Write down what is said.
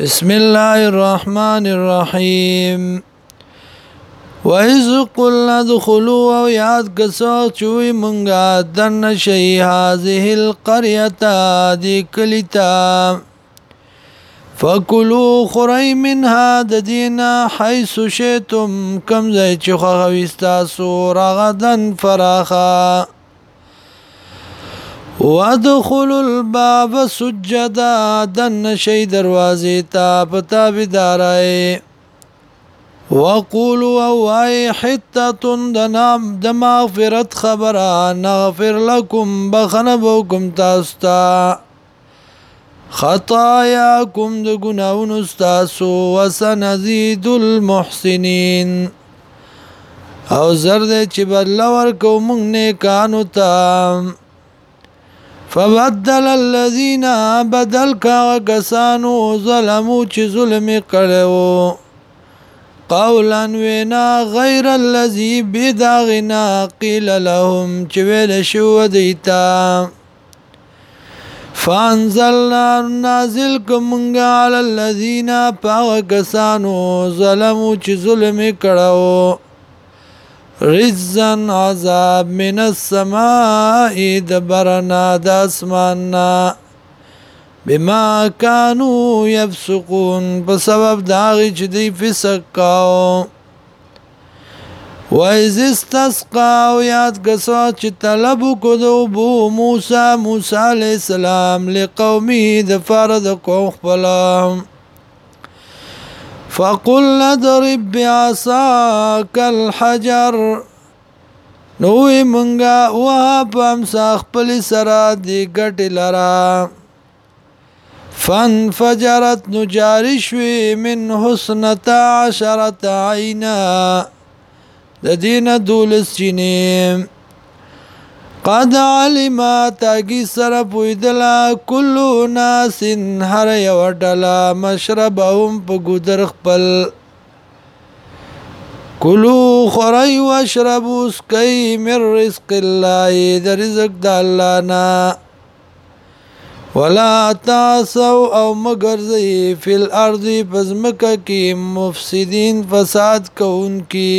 بسم الله الرحمن الرحیم وَإِذْ قُلْنَا ادْخُلُوا أَوْ يَعْدْ كَسَوْ چُوِي مُنْغَا دَنَّ شَيْ هَذِهِ الْقَرْيَةَ دِي كَلِتَا فَكُلُوا خُرَيْ مِنْهَا دَدِينَا حَيْثُ شِئْتُمْ كَمْ زَيْ چُخَ غَوِسْتَاسُ رَغَدًا فَرَاخًا وادخلوا الباب سجدا دن شي دروازه تا پتا بيدارای وقولوا واي حته دنام د مغفرت خبره نغفر لكم بخنبوكم تاستا خطاياكم د ګناون استاسو وسنزيد المحسنين او زرد چې بدل ورکو مونږ نه کانو تام فبدل الذين بدل کا کسانو ظلمو چې ظلم کړو قولا وینا غیر الذي بداغنا قيل لهم چې ویل شو دیتا فانزلنا نازل کومنګا على الذين پاو کسانو ظلمو چې ظلم کړو رزن عذاب من السماء دبرنا د اسماننا بما كانوا يفسقون په سبب دا چې دی فسق کاو وَإِذِ اسْتَسْقَى یاد کسا چې طلب کو د بو موسی موسی عليه السلام لقومه د فرد قوم خپلهم فقل اضرب بعصاك الحجر نوې مونږه وا پم ساخ پلی سره دی ګټ لرا فن فجرت نجاری شوی من حسنتا عشرت عینا د دین دولس چینیم قد علم تاګي سره پویدلا کلو ناس هر یو ډلا مشربهم په ګدر خپل کلو خوري واشربوا اسقي من رزق الله د رزق د الله نه ولا تاسو او مگرزی فی الارض پزمکا کی مفسدین فساد کون کی